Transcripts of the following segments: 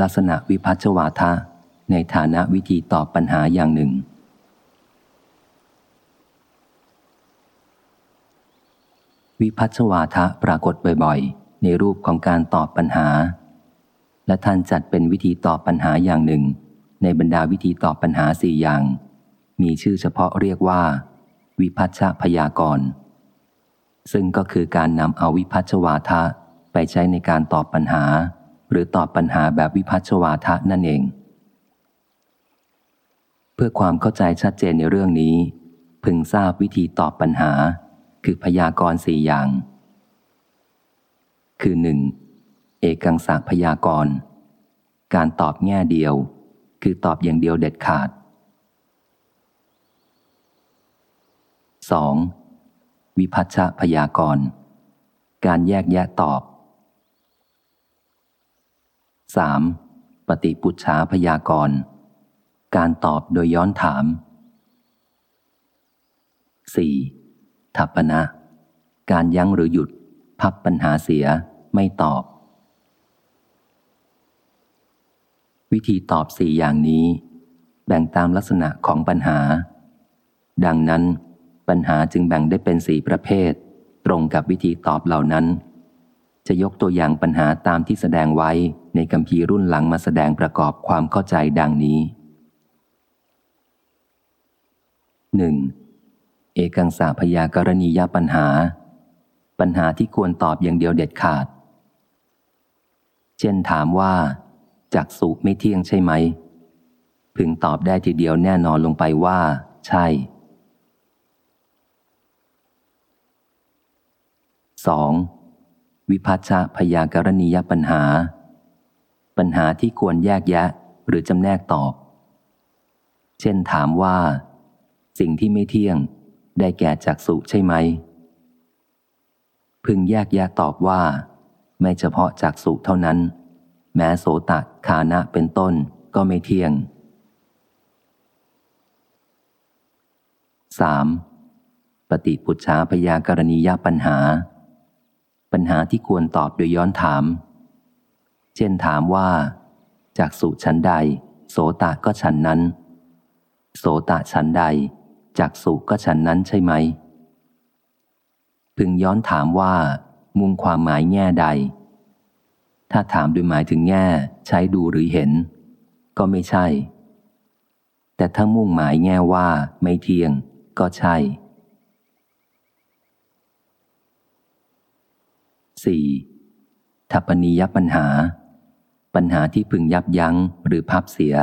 ลักษณะวิพัชวาทะ ในฐานะวิธีตอบปัญหาอย่างหนึ่ง วิพัชวาทะปรากฏบ่อยๆ ในรูปของการตอบปัญหา และท่านจัดเป็นวิธีตอบปัญหาอย่างหนึ่ง ในบรรดาวิธีตอบปัญหาสี่อย่าง มีชื่อเฉพาะเรียกว่า วิพัชพยากรณ์ซึ่งก็คือการนำเอาวิพัชวาทะไปใช้ในการตอบปัญหา หรือตอบปัญหาแบบวิพัชวาทะนั่นเอง เพื่อความเข้าใจชัดเจนในเรื่องนี้ พึงทราบวิธีตอบปัญหา คือพยากรณ์สี่อย่าง คือหนึ่งเอกังสากพยากรณ์การตอบแง่เดียว คือตอบอย่างเดียวเด็ดขาด 2. วิพัชชพยากรณ์การแยกแยะตอบ 3. ปฏิปุชชาพยากรณ์การตอบโดยย้อนถาม 4. ทัปนะ การยั้งหรือหยุด พับปัญหาเสียไม่ตอบ วิธีตอบสี่อย่างนี้ แบ่งตามลักษณะของปัญหา ดังนั้นปัญหาจึงแบ่งได้เป็นสี่ประเภท ตรงกับวิธีตอบเหล่านั้น จะยกตัวอย่างปัญหาตามที่แสดงไว้ในคำพีรุ่นหลังมาแสดงประกอบความเข้าใจดังนี้ 1. เอกังสาพยากรณียปัญหา ปัญหาที่ควรตอบอย่างเดียวเด็ดขาด เช่นถามว่าจากสุไม่เที่ยงใช่ไหม พึงตอบได้ทีเดียวแน่นอนลงไปว่า ใช่ 2. วิพัชชะพยากรณียปัญหา ปัญหาที่ควรแยกแยะหรือจำแนกตอบ เช่นถามว่า สิ่งที่ไม่เที่ยงได้แก่จักสุใช่ไหม พึงแยกแยะตอบว่า ไม่เฉพาะจักสุเท่านั้น แม้โสตคานะเป็นต้นก็ไม่เที่ยง 3. ปฏิปุชชาพยากรณียปัญหา ปัญหาที่ควรตอบโดยย้อนถาม เช่นถามว่า จากสุชั้นใด โสตะก็ฉันนั้น โสตะชั้นใด จากสุก็ฉันนั้นใช่ไหม พึงย้อนถามว่า มุ่งความหมายแง่ใด ถ้าถามโดยหมายถึงแง่ ใช้ดูหรือเห็น ก็ไม่ใช่ แต่ถ้ามุ่งหมายแง่ว่าไม่เที่ยง ก็ใช่ 4. ทัปนียปัญหา ปัญหาที่พึงยับยั้งหรือพับเสีย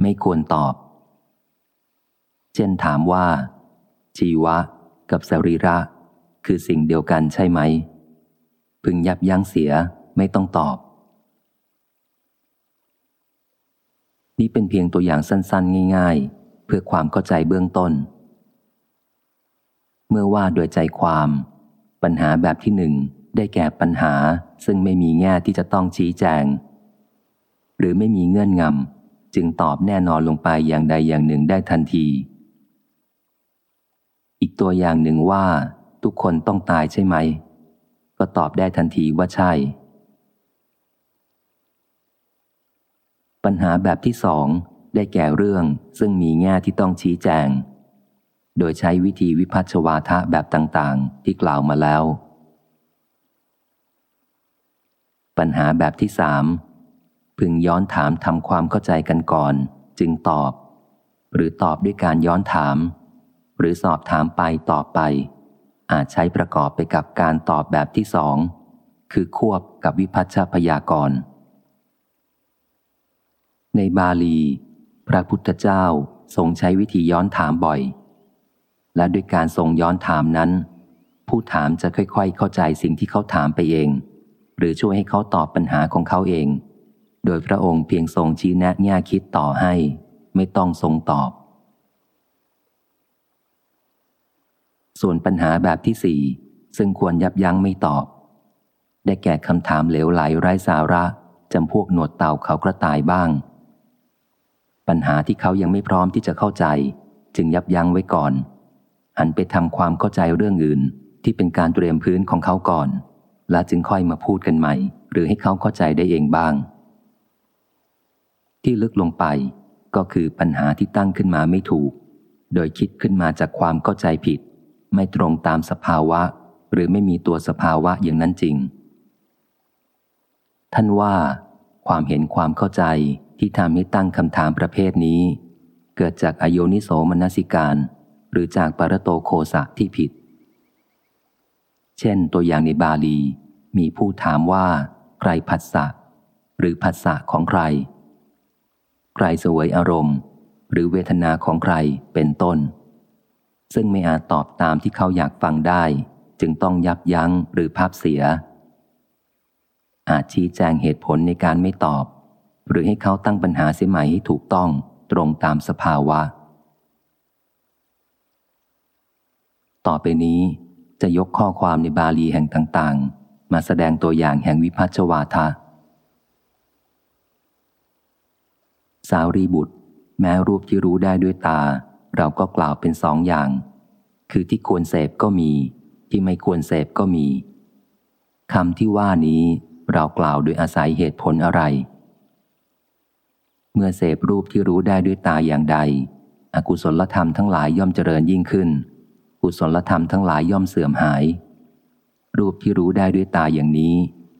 ไม่ควรตอบ เช่นถามว่า ชีวะกับสรีระ คือสิ่งเดียวกันใช่ไหม พึงยับยั้งเสียไม่ต้องตอบ นี่เป็นเพียงตัวอย่างสั้น ๆ ง่าย ๆ เพื่อความเข้าใจเบื้องต้น เมื่อว่าโดยใจความปัญหาแบบที่หนึ่ง ได้แก่ปัญหาซึ่งไม่มีแง่ที่จะต้องชี้แจง หรือไม่มีเงื่อนงำจึงตอบแน่นอนลงไปอย่างใดอย่างหนึ่งได้ทันที อีกตัวอย่างหนึ่งว่า ทุกคนต้องตายใช่ไหม ก็ตอบได้ทันทีว่าใช่ ปัญหาแบบที่สองได้แก่เรื่องซึ่งมีแง่ที่ต้องชี้แจง โดยใช้วิธีวิพัชวาทะแบบต่าง ๆ ที่กล่าวมาแล้ว ปัญหาแบบที่สามพึงย้อนถามทำความเข้าใจกันก่อน จึงตอบ หรือตอบด้วยการย้อนถาม หรือสอบถามไปตอบไป อาจใช้ประกอบไปกับการตอบแบบที่สองคือควบกับวิพัชชพยากรณ์ในบาลี พระพุทธเจ้าทรงใช้วิธีย้อนถามบ่อย และด้วยการทรงย้อนถามนั้น ผู้ถามจะค่อยๆ เข้าใจสิ่งที่เขาถามไปเอง หรือช่วยให้เขาตอบปัญหาของเขาเอง โดยพระองค์เพียงทรงชี้แนะแง่คิดต่อให้ ไม่ต้องทรงตอบ ส่วนปัญหาแบบที่สี่ซึ่งควรยับยั้งไม่ตอบ ได้แก่คำถามเหลวไหลไร้สาระจำพวกหนวดเต่าเขากระต่ายบ้าง ปัญหาที่เขายังไม่พร้อมที่จะเข้าใจ จึงยับยั้งไว้ก่อน หันไปทำความเข้าใจเรื่องอื่นที่เป็นการเตรียมพื้นของเขาก่อน และจึงค่อยมาพูดกันใหม่ หรือให้เขาเข้าใจได้เองบ้าง ที่ลึกลงไปก็คือปัญหาที่ตั้งขึ้นมาไม่ถูก โดยคิดขึ้นมาจากความเข้าใจผิด ไม่ตรงตามสภาวะ หรือไม่มีตัวสภาวะอย่างนั้นจริง ท่านว่า ความเห็นความเข้าใจที่ทำให้ตั้งคำถามประเภทนี้ เกิดจากอโยนิโสมนสิการ หรือจากปรโตโคสะที่ผิด เช่นตัวอย่างในบาลี มีผู้ถามว่า ใครผัสสะหรือผัสสะของใคร ใครสวยอารมณ์ หรือเวทนาของใครเป็นต้น ซึ่งไม่อาจตอบตามที่เขาอยากฟังได้ จึงต้องยับยั้งหรือภาพเสีย อาจชี้แจงเหตุผลในการไม่ตอบ หรือให้เขาตั้งปัญหาเสียใหม่ให้ถูกต้องตรงตามสภาวะ ต่อไปนี้จะยกข้อความในบาลีแห่งต่างๆ มาแสดงตัวอย่างแห่งวิพัชวาทะ สาวรีบุตร แม้รูปที่รู้ได้ด้วยตา เราก็กล่าวเป็นสองอย่าง คือที่ควรเสพก็มี ที่ไม่ควรเสพก็มีคำที่ว่านี้เรากล่าวโดยอาศัยเหตุผลอะไร เมื่อเสพรูปที่รู้ได้ด้วยตาอย่างใด อกุศลธรรมทั้งหลายย่อมเจริญยิ่งขึ้น กุศลธรรมทั้งหลายย่อมเสื่อมหาย รูปที่รู้ได้ด้วยตาอย่างนี้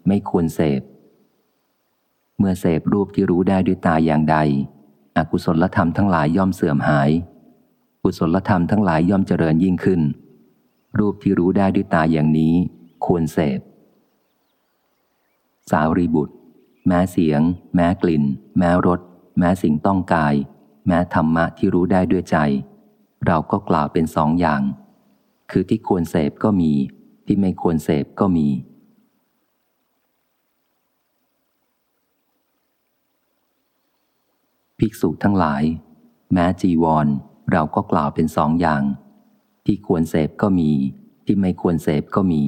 ไม่ควรเสพ เมื่อเสพรูปที่รู้ได้ด้วยตาอย่างใด อกุศลธรรมทั้งหลายย่อมเสื่อมหาย กุศลธรรมทั้งหลายย่อมเจริญยิ่งขึ้น รูปที่รู้ได้ด้วยตาอย่างนี้ควรเสพ สาวรีบุตร แม้เสียง แม้กลิ่น แม้รส แม้สิ่งต้องกาย แม้ธรรมะที่รู้ได้ด้วยใจ เราก็กล่าวเป็นสองอย่าง คือที่ควรเสพก็มี ที่ไม่ควรเสพก็มี ภิกษุทั้งหลาย แม้จีวรเราก็กล่าวเป็นสองอย่าง ที่ควรเสพก็มี ที่ไม่ควรเสพก็มี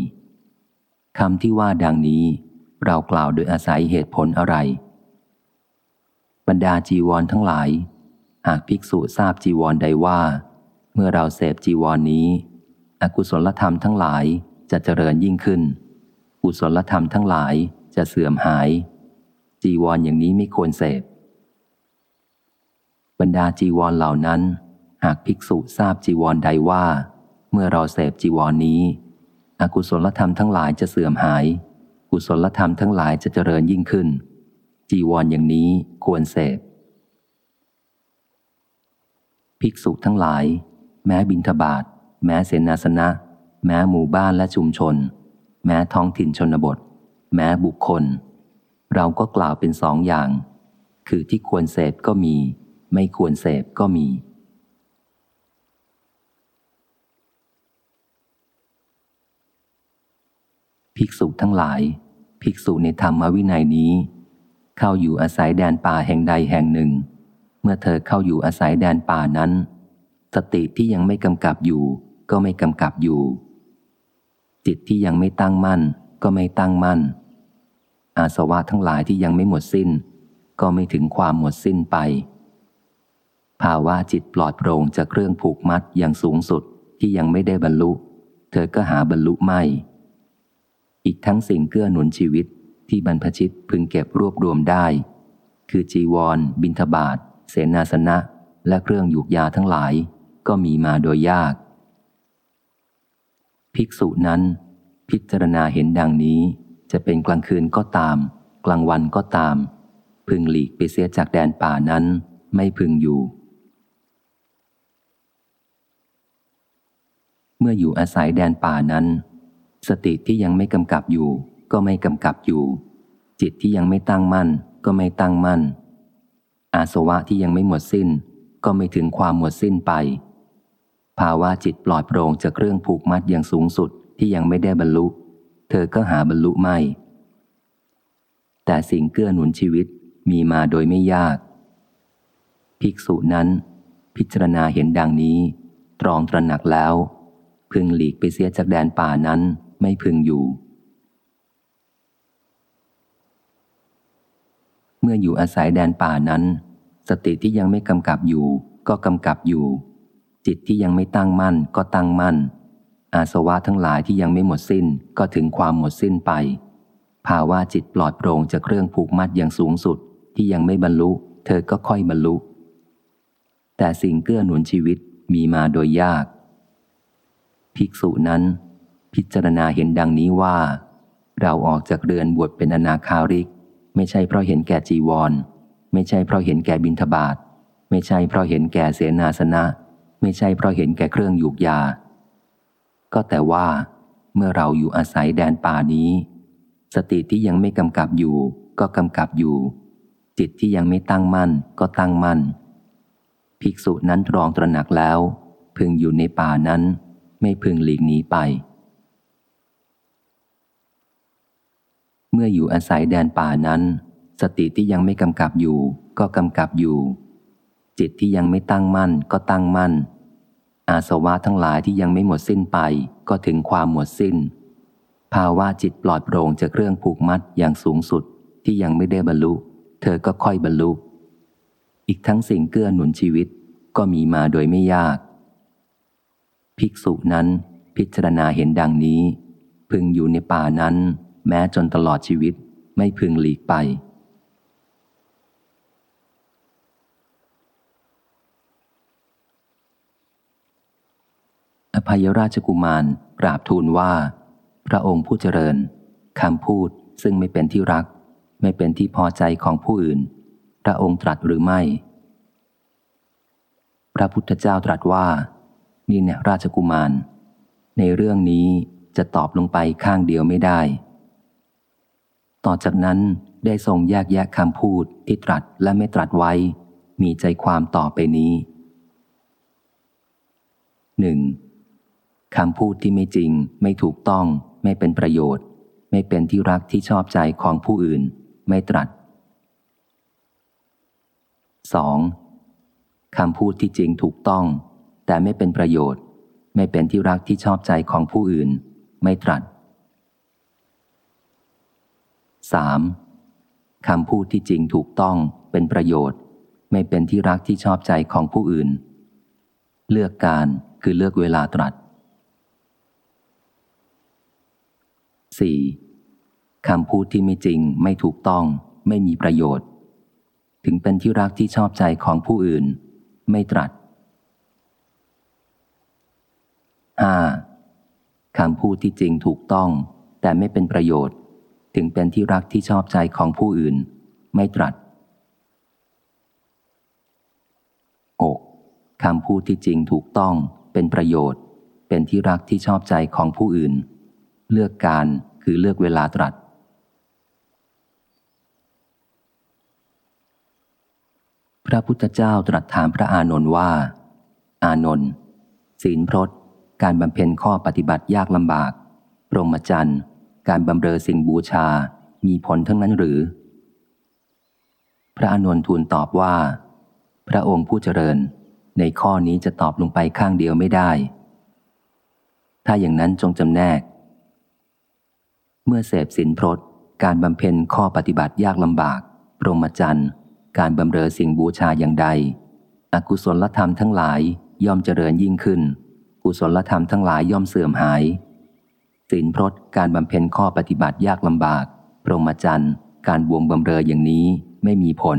คำที่ว่าดังนี้ เรากล่าวโดยอาศัยเหตุผลอะไร บรรดาจีวรทั้งหลาย หากภิกษุทราบจีวรใดว่า เมื่อเราเสพจีวรนนี้ อกุศลธรรมทั้งหลาย จะเจริญยิ่งขึ้นกุศลธรรมทั้งหลายจะเสื่อมหาย จีวรออย่างนี้ไม่ควรเสพ บรรดาจีวรเหล่านั้น หากภิกษุทราบจีวรใดว่า เมื่อเราเสพจีวรนนี้ อกุศลธรรมทั้งหลายจะเสื่อมหาย กุศลธรรมทั้งหลายจะเจริญยิ่งขึ้น จีวรออย่างนี้ควรเสพ ภิกษุทั้งหลาย แม้บินทบาทแม้เสนาสนะ แม้หมู่บ้านและชุมชน แม้ท้องถิ่นชนบท แม้บุคคล เราก็กล่าวเป็นสองอย่าง คือที่ควรเสพก็มี ไม่ควรเสพก็มี ภิกษุทั้งหลาย ภิกษุในธรรมวินัยนี้ เข้าอยู่อาศัยแดนป่าแห่งใดแห่งหนึ่ง เมื่อเธอเข้าอยู่อาศัยแดนป่านั้น สติที่ยังไม่กำกับอยู่ก็ไม่กำกับอยู่ จิตที่ยังไม่ตั้งมั่น ก็ไม่ตั้งมั่น อาสวะทั้งหลายที่ยังไม่หมดสิ้น ก็ไม่ถึงความหมดสิ้นไป ภาวะจิตปลอดโปร่งจากเครื่องผูกมัดอย่างสูงสุดที่ยังไม่ได้บรรลุ เธอก็หาบรรลุไม่ อีกทั้งสิ่งเกื้อหนุนชีวิตที่บรรพชิตพึงเก็บรวบรวมได้ คือจีวร บินทบาทเสนาสนะ และเครื่องยูกยาทั้งหลาย ก็มีมาโดยยาก ภิกษุนั้น พิจารณาเห็นดังนี้ จะเป็นกลางคืนก็ตาม กลางวันก็ตาม พึงหลีกไปเสียจากแดนป่านั้นไม่พึงอยู่ เมื่ออยู่อาศัยแดนป่านั้น สติที่ยังไม่กำกับอยู่ ก็ไม่กำกับอยู่ จิตที่ยังไม่ตั้งมั่น ก็ไม่ตั้งมั่น อาสวะที่ยังไม่หมดสิ้น ก็ไม่ถึงความหมดสิ้นไป ภาวะจิตปลอดโปร่งจากเรื่องผูกมัดอย่างสูงสุดที่ยังไม่ได้บรรลุ เธอก็หาบรรลุไม่ แต่สิ่งเกื้อหนุนชีวิตมีมาโดยไม่ยาก ภิกษุนั้น พิจารณาเห็นดังนี้ ตรองตระหนักแล้ว พึงหลีกไปเสียจากแดนป่านั้นไม่พึงอยู่ เมื่ออยู่อาศัยแดนป่านั้น สติที่ยังไม่กำกับอยู่ ก็กำกับอยู่ จิตที่ยังไม่ตั้งมั่นก็ตั้งมั่น อาสวะทั้งหลายที่ยังไม่หมดสิ้นก็ถึงความหมดสิ้นไป ภาวะจิตปลอดโปร่งจากเครื่องผูกมัดอย่างสูงสุดที่ยังไม่บรรลุ เธอก็ค่อยบรรลุ แต่สิ่งเกื้อหนุนชีวิตมีมาโดยยาก ภิกษุนั้น พิจารณาเห็นดังนี้ว่า เราออกจากเรือนบวชเป็นอนาคาริก ไม่ใช่เพราะเห็นแก่จีวร ไม่ใช่เพราะเห็นแก่บิณฑบาตไม่ใช่เพราะเห็นแก่เสนาสนะ ไม่ใช่เพราะเห็นแก่เครื่องยูกยา ก็แต่ว่าเมื่อเราอยู่อาศัยแดนป่านี้ สติที่ยังไม่กำกับอยู่ ก็กำกับอยู่ จิตที่ยังไม่ตั้งมั่นก็ตั้งมั่น ภิกษุนั้นตรองตระหนักแล้ว พึงอยู่ในป่านั้น ไม่พึงหลีกหนีไป เมื่ออยู่อาศัยแดนป่านั้น สติที่ยังไม่กำกับอยู่ ก็กำกับอยู่ จิตที่ยังไม่ตั้งมั่นก็ตั้งมั่น อาสวะทั้งหลายที่ยังไม่หมดสิ้นไปก็ถึงความหมดสิ้น ภาวะจิตปลอดโปร่งจากเรื่องผูกมัดอย่างสูงสุดที่ยังไม่ได้บรรลุ เธอก็ค่อยบรรลุ อีกทั้งสิ่งเกื้อหนุนชีวิตก็มีมาโดยไม่ยาก ภิกษุนั้นพิจารณาเห็นดังนี้ พึงอยู่ในป่านั้น แม้จนตลอดชีวิตไม่พึงหลีกไป อภัยราชกุมารกราบทูลว่า พระองค์ผู้เจริญคำพูดซึ่งไม่เป็นที่รัก ไม่เป็นที่พอใจของผู้อื่น พระองค์ตรัสหรือไม่ พระพุทธเจ้าตรัสว่า นี่เนี่ยราชกุมาร ในเรื่องนี้จะตอบลงไปข้างเดียวไม่ได้ ต่อจากนั้นได้ทรงแยกแยะคำพูดที่ตรัสและไม่ตรัสไว้ มีใจความต่อไปนี้หนึ่ง คำพูดที่ไม่จริง ไม่ถูกต้อง ไม่เป็นประโยชน์ ไม่เป็นที่รักที่ชอบใจของผู้อื่น ไม่ตรัส 2. คำพูดที่จริงถูกต้อง แต่ไม่เป็นประโยชน์ ไม่เป็นที่รักที่ชอบใจของผู้อื่น ไม่ตรัส 3. คำพูดที่จริงถูกต้องเป็นประโยชน์ ไม่เป็นที่รักที่ชอบใจของผู้อื่น เลือกการคือเลือกเวลาตรัส 4. คำพูดที่ไม่จริงไม่ถูกต้อง ไม่มีประโยชน์ ถึงเป็นที่รักที่ชอบใจของผู้อื่น ไม่ตรัส 5. คำพูดที่จริงถูกต้อง แต่ไม่เป็นประโยชน์ ถึงเป็นที่รักที่ชอบใจของผู้อื่น ไม่ตรัส 6. คำพูดที่จริงถูกต้อง เป็นประโยชน์ เป็นที่รักที่ชอบใจของผู้อื่น เลือกการคือเลือกเวลาตรัส พระพุทธเจ้าตรัสถามพระอานนท์ว่า อานนท์ศีลพรตการบำเพ็ญข้อปฏิบัติยากลำบากปรมจันทร์การบำเรอสิ่งบูชา มีผลทั้งนั้นหรือ พระอานนท์ทูลตอบว่า พระองค์ผู้เจริญ ในข้อนี้จะตอบลงไปข้างเดียวไม่ได้ ถ้าอย่างนั้นจงจำแนก เมื่อเสพสินพรตการบำเพ็ญข้อปฏิบัติยากลำบากปรมจันทร์การบำเรอสิ่งบูชาอย่างใด อกุศลธรรมทั้งหลายย่อมเจริญยิ่งขึ้น กุศลธรรมทั้งหลายย่อมเสื่อมหายศีลพรตการบำเพ็ญข้อปฏิบัติยากลำบากปรมจันทร์การบวงบำเรออย่างนี้ไม่มีผล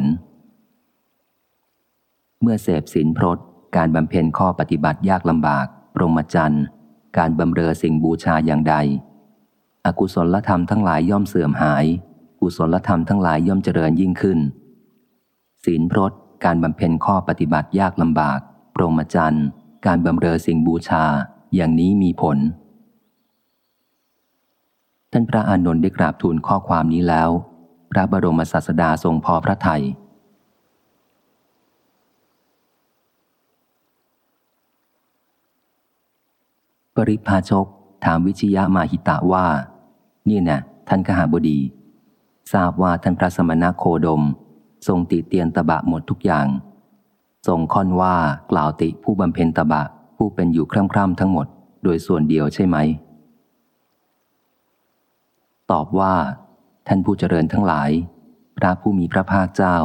เมื่อเสพศีลพรตการบำเพ็ญข้อปฏิบัติยากลำบากปรมจันทร์การบำเรอสิ่งบูชาอย่างใด อกุศลธรรมทั้งหลายย่อมเสื่อมหาย กุศลธรรมทั้งหลายย่อมเจริญยิ่งขึ้น ศีลพรตการบำเพ็ญข้อปฏิบัติยากลำบากปรมจันทร์ การบำเรอสิ่งบูชา อย่างนี้มีผล ท่านพระอานนท์ได้กราบทูลข้อความนี้แล้ว พระบรมศาสดาทรงพอพระทยัยปริพาชกถามวิชยามาหิตะว่า นี่นะท่านขหาบดี ทราบว่าท่านพระสมณโคดม ทรงติเตียนตบะหมดทุกอย่าง ทรงค่อนว่ากล่าวติผู้บำเพ็ญตบะผู้เป็นอยู่คร่ำคร่ำทั้งหมด โดยส่วนเดียวใช่ไหม ตอบว่า ท่านผู้เจริญทั้งหลาย พระผู้มีพระภาคเจ้า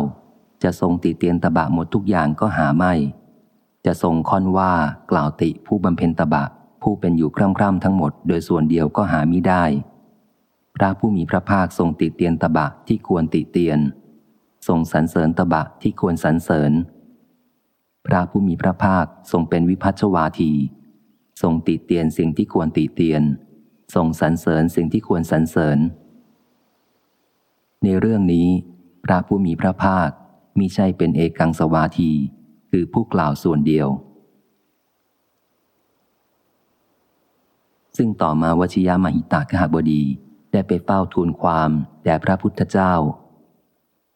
จะทรงติเตียนตบะหมดทุกอย่างก็หาไม่ จะทรงค่อนว่ากล่าวติผู้บำเพ็ญตบะผู้เป็นอยู่คร่ำคร่ำทั้งหมด โดยส่วนเดียวก็หามิได้ พระผู้มีพระภาคทรงติเตียนตบะที่ควรติเตียน ทรงสรรเสริญตบะที่ควรสรรเสริญ พระผู้มีพระภาคทรงเป็นวิพัชวาที ทรงติเตียนสิ่งที่ควรติเตียน ทรงสรรเสริญสิ่งที่ควรสรรเสริญ ในเรื่องนี้ พระผู้มีพระภาคมิใช่เป็นเอกังสวาที คือผู้กล่าวส่วนเดียว ซึ่งต่อมาวชิยามหิตากหบดี ได้ไปเฝ้าทูลความแด่พระพุทธเจ้า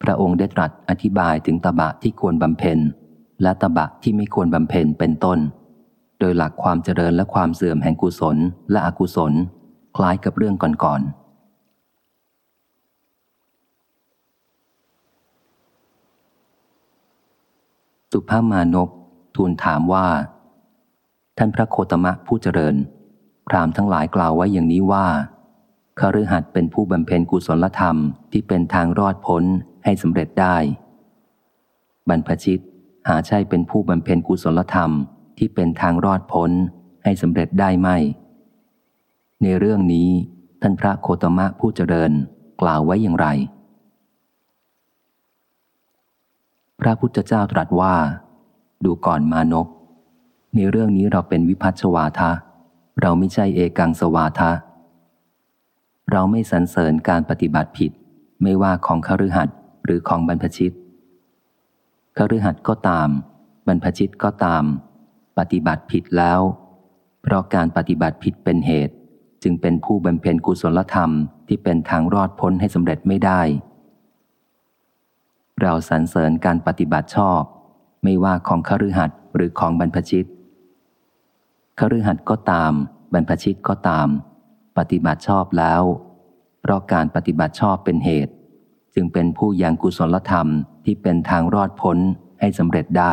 พระองค์ได้ตรัสอธิบายถึงตบะที่ควรบำเพ็ญ และตบะที่ไม่ควรบำเพ็ญเป็นต้น โดยหลักความเจริญและความเสื่อมแห่งกุศลและอกุศล คล้ายกับเรื่องก่อนๆสุภามานกทูลถามว่า ท่านพระโคตมะผู้เจริญ พรามทั้งหลายกล่าวไว้อย่างนี้ว่า คฤหัสเป็นผู้บำเพ็ญกุศลธรรมที่เป็นทางรอดพ้นให้สำเร็จได้ บรรพชิตหาใช่เป็นผู้บำเพ็ญกุศลธรรมที่เป็นทางรอดพ้นให้สำเร็จได้ไหมในเรื่องนี้ท่านพระโคตมะผู้เจริญกล่าวไว้อย่างไร พระพุทธเจ้าตรัสว่า ดูก่อนมานกในเรื่องนี้เราเป็นวิพัชวาทะ เราไม่ใช่เอกังสวาทะ เราไม่สรรเสริญการปฏิบัติผิด ไม่ว่าของคฤหัสถ์หรือของบรรพชิตคฤหัสถ์ก็ตาม บรรพชิตก็ตาม ปฏิบัติผิดแล้ว เพราะการปฏิบัติผิดเป็นเหตุ จึงเป็นผู้บำเพ็ญกุศลธรรมที่เป็นทางรอดพ้นให้สำเร็จไม่ได้ เราสรรเสริญการปฏิบัติชอบ ไม่ว่าของคฤหัสถ์หรือของบรรพชิตคฤหัสถ์ก็ตาม บรรพชิตก็ตาม ปฏิบัติชอบแล้ว เพราะการปฏิบัติชอบเป็นเหตุ จึงเป็นผู้ยังกุศลธรรมที่เป็นทางรอดพ้นให้สำเร็จได้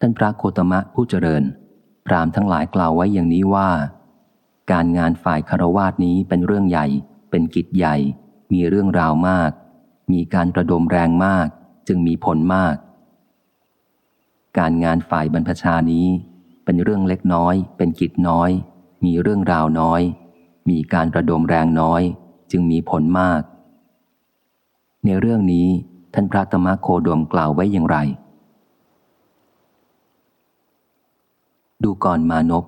ท่านพระโคตมะผู้เจริญ พรามทั้งหลายกล่าวไว้อย่างนี้ว่า การงานฝ่ายคารวาสนี้เป็นเรื่องใหญ่ เป็นกิจใหญ่ มีเรื่องราวมาก มีการระดมแรงมาก จึงมีผลมาก การงานฝ่ายบรรพชานี้ เป็นเรื่องเล็กน้อย เป็นกิจน้อย มีเรื่องราวน้อย มีการระดมแรงน้อย จึงมีผลมาก ในเรื่องนี้ท่านพระธรรมโคดมกล่าวไว้อย่างไร ดูก่อนมานพ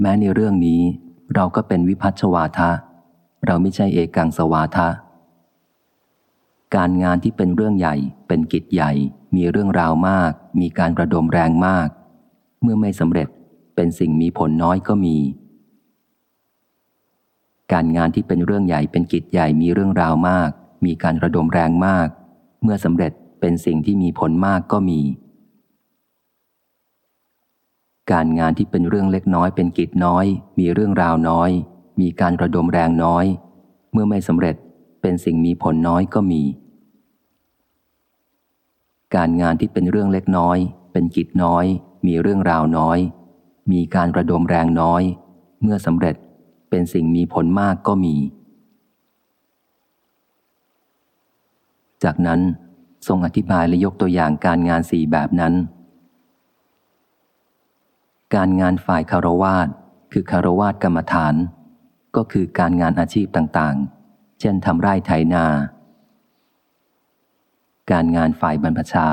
แม้ในเรื่องนี้เราก็เป็นวิพัชวาทะ เราไม่ใช่เอกังสวาทะ การงานที่เป็นเรื่องใหญ่ เป็นกิจใหญ่ มีเรื่องราวมาก มีการระดมแรงมาก เมื่อไม่สำเร็จเป็นสิ่งมีผลน้อยก็มี การงานที่เป็นเรื่องใหญ่เป็นกิจใหญ่มีเรื่องราวมาก มีการระดมแรงมาก เมื่อสำเร็จเป็นสิ่งที่มีผลมากก็มี การงานที่เป็นเรื่องเล็กน้อยเป็นกิจน้อย มีเรื่องราวน้อย มีการระดมแรงน้อย เมื่อไม่สำเร็จเป็นสิ่งมีผลน้อยก็มี การงานที่เป็นเรื่องเล็กน้อย เป็นกิจน้อย มีเรื่องราวน้อย มีการระดมแรงน้อย เมื่อสำเร็จเป็นสิ่งมีผลมากก็มี จากนั้นทรงอธิบายและยกตัวอย่างการงานสี่แบบนั้น การงานฝ่ายคารวาสคือคารวาสกรรมฐาน ก็คือการงานอาชีพต่างๆ เช่นทำไร่ไถนา การงานฝ่ายบรรพชา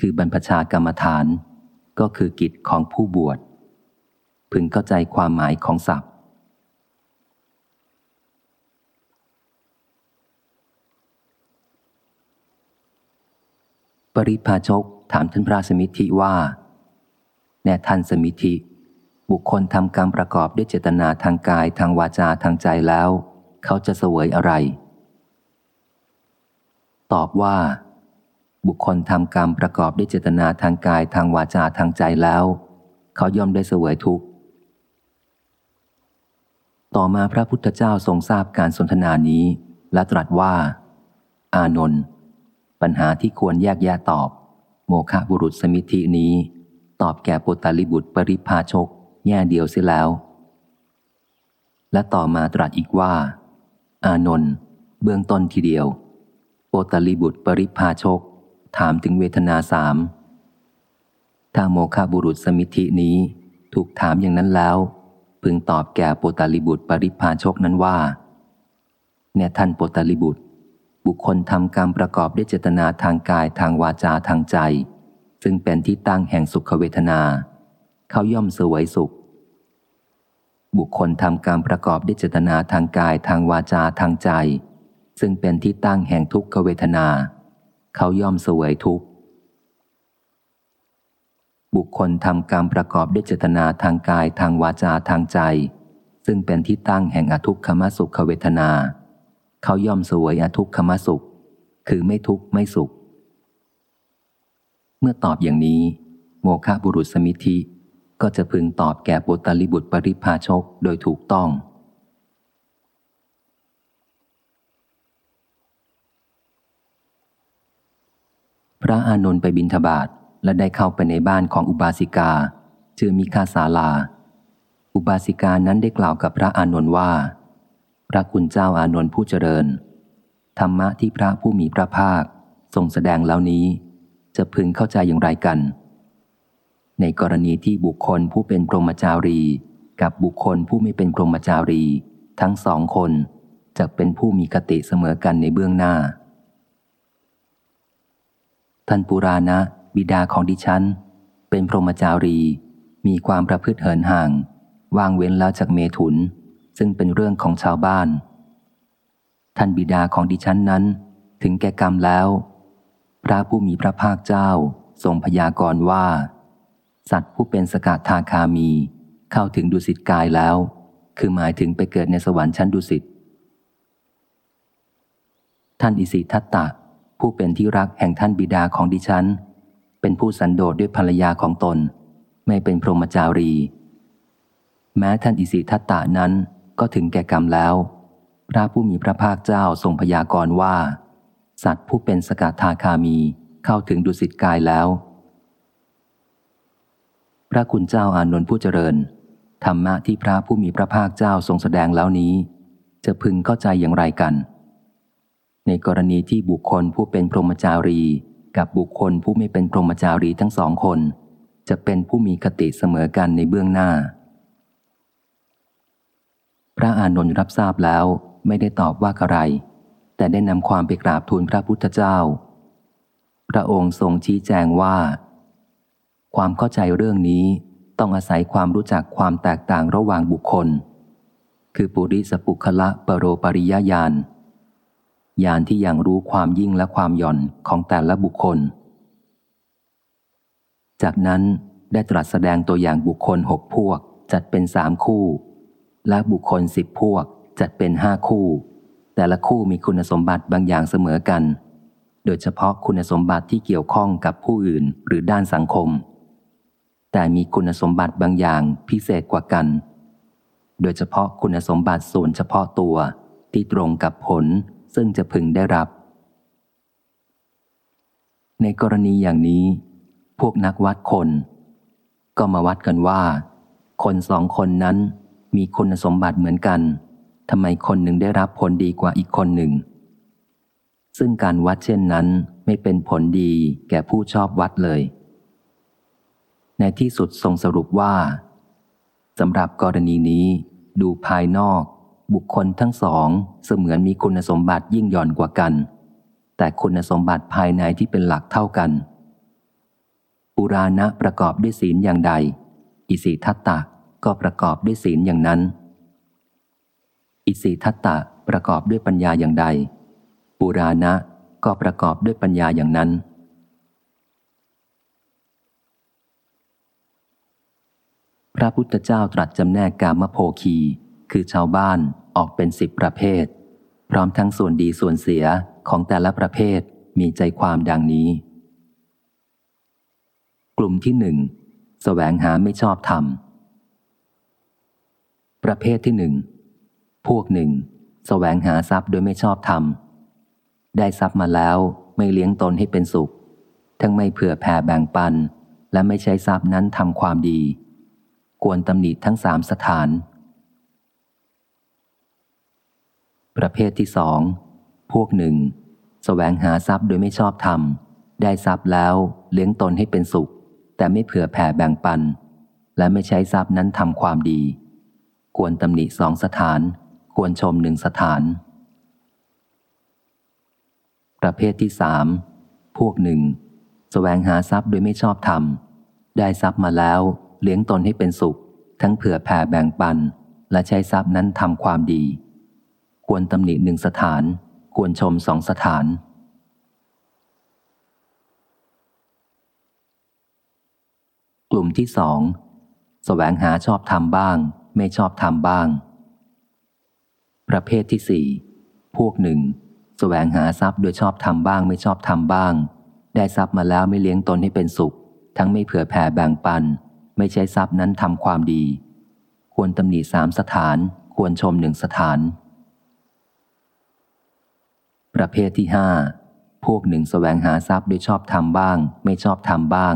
คือบรรพชากรรมฐาน ก็คือกิจของผู้บวช พึงเข้าใจความหมายของศัพท์ ปริพาชกถามท่านพระสมิทธิว่า แน่ท่านสมิทธิ บุคคลทำกรรมประกอบด้วยเจตนาทางกายทางวาจาทางใจแล้ว เขาจะเสวยอะไร ตอบว่า บุคคลทำกรรมประกอบด้วยเจตนาทางกายทางวาจาทางใจแล้ว เขาย่อมได้เสวยทุกข์ ต่อมาพระพุทธเจ้าทรงทราบการสนทนานี้ และตรัสว่า อานนท์ปัญหาที่ควรแยกแยะตอบ โมฆะบุรุษสมิธินี้ ตอบแก่ปุตตลิบุตรปริพาชก แง่เดียวเสียแล้ว และต่อมาตรัสอีกว่า อานนท์เบื้องต้นทีเดียว โอตลิบุตรปริพาชก ถามถึงเวทนาสาม ถ้าโมคาบุรุษสมิธินี้ถูกถามอย่างนั้นแล้ว พึงตอบแก่โปตาลิบุตรปริพาชกนั้นว่า เนี่ยท่านโปตาลิบุตร บุคคลทำกรรมประกอบด้วยเจตนาทางกายทางวาจาทางใจ ซึ่งเป็นที่ตั้งแห่งสุขเวทนา เขาย่อมเสวยสุข บุคคลทำกรรมประกอบด้วยเจตนาทางกายทางวาจาทางใจ ซึ่งเป็นที่ตั้งแห่งทุกขเวทนา เขาย่อมสวยทุกข์ บุคคลทำกรรมประกอบด้วยเจตนาทางกายทางวาจาทางใจ ซึ่งเป็นที่ตั้งแห่งอทุกขมสุขเวทนา เขาย่อมสวยอทุกขมสุข คือไม่ทุกข์ไม่สุข เมื่อตอบอย่างนี้ โมฆะบุรุษสมิธิก็จะพึงตอบแก่ปุตตลิบุตรปริพาชกโดยถูกต้อง พระอานนท์ไปบินทบาทและได้เข้าไปในบ้านของอุบาสิกาชื่อมิคาสาลา อุบาสิกานั้นได้กล่าวกับพระอานนท์ว่า พระคุณเจ้าอานนท์ผู้เจริญ ธรรมะที่พระผู้มีพระภาคทรงแสดงแล้วนี้ จะพึงเข้าใจอย่างไรกัน ในกรณีที่บุคคลผู้เป็นพรหมจารี กับบุคคลผู้ไม่เป็นพรหมจารี ทั้งสองคนจะเป็นผู้มีกติเสมอกันในเบื้องหน้า ท่านปุราณะบิดาของดิฉัน เป็นพรหมจารี มีความประพฤติเหินห่าง วางเว้นแล้วจากเมถุน ซึ่งเป็นเรื่องของชาวบ้าน ท่านบิดาของดิฉันนั้น ถึงแก่กรรมแล้ว พระผู้มีพระภาคเจ้าทรงพยากรณ์ว่า สัตว์ผู้เป็นสกทาคามี เข้าถึงดุสิตกายแล้ว คือหมายถึงไปเกิดในสวรรค์ชั้นดุสิตท่านอิสิทัตตะ ผู้เป็นที่รักแห่งท่านบิดาของดิฉัน เป็นผู้สันโดษด้วยภรรยาของตน ไม่เป็นพรหมจารี แม้ท่านอิสิทัตตะนั้นก็ถึงแก่กรรมแล้ว พระผู้มีพระภาคเจ้าทรงพยากรณ์ว่า สัตว์ผู้เป็นสกทาคามีเข้าถึงดุสิตกายแล้ว พระคุณเจ้าอานนท์ผู้เจริญ ธรรมะที่พระผู้มีพระภาคเจ้าทรงแสดงแล้วนี้ จะพึงเข้าใจอย่างไรกัน ในกรณีที่บุคคลผู้เป็นพรหมจารี กับบุคคลผู้ไม่เป็นพรหมจารีทั้งสองคน จะเป็นผู้มีคติเสมอกันในเบื้องหน้า พระอานนท์รับทราบแล้วไม่ได้ตอบว่าอะไร แต่ได้นำความไปกราบทูลพระพุทธเจ้า พระองค์ทรงชี้แจงว่า ความเข้าใจเรื่องนี้ต้องอาศัยความรู้จักความแตกต่างระหว่างบุคคล คือปุริสปุคละปรโรปริยญาณ ญาณที่ยังรู้ความยิ่งและความหย่อนของแต่ละบุคคล จากนั้นได้ตรัสแสดงตัวอย่างบุคคลหกพวกจัดเป็นสามคู่ และบุคคลสิบพวกจัดเป็นห้าคู่ แต่ละคู่มีคุณสมบัติบางอย่างเสมอกัน โดยเฉพาะคุณสมบัติที่เกี่ยวข้องกับผู้อื่นหรือด้านสังคม แต่มีคุณสมบัติบางอย่างพิเศษกว่ากัน โดยเฉพาะคุณสมบัติส่วนเฉพาะตัวที่ตรงกับผล ซึ่งจะพึงได้รับ ในกรณีอย่างนี้ พวกนักวัดคน ก็มาวัดกันว่า คนสองคนนั้นมีคุณสมบัติเหมือนกันทำไมคนหนึ่งได้รับผลดีกว่าอีกคนหนึ่ง ซึ่งการวัดเช่นนั้นไม่เป็นผลดีแก่ผู้ชอบวัดเลย ในที่สุดทรงสรุปว่าสำหรับกรณีนี้ดูภายนอก บุคคลทั้งสองเสมือนมีคุณสมบัติยิ่งย่อนกว่ากัน แต่คุณสมบัติภายในที่เป็นหลักเท่ากัน ปุราณะประกอบด้วยศีลอย่างใด อิสิทัตตะก็ประกอบด้วยศีลอย่างนั้น อิสิทัตตะประกอบด้วยปัญญาอย่างใด ปุราณะก็ประกอบด้วยปัญญาอย่างนั้นพระพุทธเจ้าตรัสจำแนกกามโภคี คือชาวบ้าน ออกเป็นสิบประเภท พร้อมทั้งส่วนดีส่วนเสียของแต่ละประเภทมีใจความดังนี้ กลุ่มที่หนึ่งสแสวงหาไม่ชอบธรรม ประเภทที่หนึ่งพวกหนึ่งสแสวงหาทรัพย์โดยไม่ชอบธรรม ได้ทรัพย์มาแล้วไม่เลี้ยงตนให้เป็นสุข ทั้งไม่เผื่อแผ่แบ่งปัน และไม่ใช้ทรัพย์นั้นทำความดี กวนตำหนิทั้งสามสถาน ประเภทที่สองพวกหนึ่งสแสวงหาทรัพย์โดยไม่ชอบธรรม ได้ทรัพย์แล้วเลี้ยงตนให้เป็นสุข แต่ไม่เผื่อแผ่แบ่งปัน และไม่ใช้ทรัพย์นั้นทำความดี ควรตำหนิสองสถาน ควรชมหนึ่งสถาน ประเภทที่สามพวกหนึ่งสแสวงหาทรัพย์โดยไม่ชอบธรรม ได้ทรัพย์มาแล้วเลี้ยงตนให้เป็นสุข ทั้งเผื่อแผ่แบ่งปัน และใช้ทรัพย์นั้นทำความดี ควรตำหนิหนึ่งสถาน ควรชมสองสถาน กลุ่มที่สองสแสวงหาชอบทำบ้าง ไม่ชอบทำบ้าง ประเภทที่สี่พวกหนึ่งสแสวงหาทรัพย์โดยชอบทำบ้าง ไม่ชอบทำบ้าง ได้ทรัพย์มาแล้วไม่เลี้ยงตนให้เป็นสุข ทั้งไม่เผื่อแผ่แบ่งปัน ไม่ใช้ทรัพย์นั้นทำความดี ควรตำหนิสามสถาน ควรชมหนึ่งสถาน ประเภทที่ห้าพวกหนึ่งสแสวงหาทรัพย์โดยชอบทำบ้าง ไม่ชอบทำบ้าง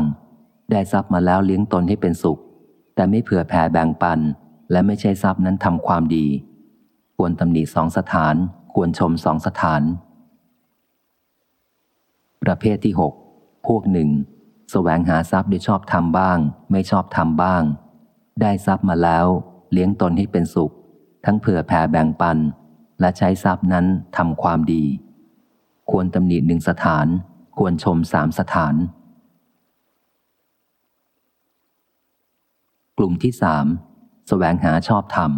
ได้ทรัพย์มาแล้วเลี้ยงตนให้เป็นสุข แต่ไม่เผื่อแผ่แบ่งปัน และไม่ใช่ทรัพย์นั้นทำความดี ควรตำหนิสองสถาน ควรชมสองสถาน ประเภทที่หกพวกหนึ่งสแสวงหาทรัพย์โดยชอบทำบ้าง ไม่ชอบทำบ้าง ได้ทรัพย์มาแล้ว เลี้ยงตนให้เป็นสุข ทั้งเผื่อแผ่แบ่งปัน และใช้ทรัพย์นั้นทำความดี ควรตำหนิหนึ่งสถาน ควรชมสามสถาน กลุ่มที่สามสแสวงหาชอบธรรม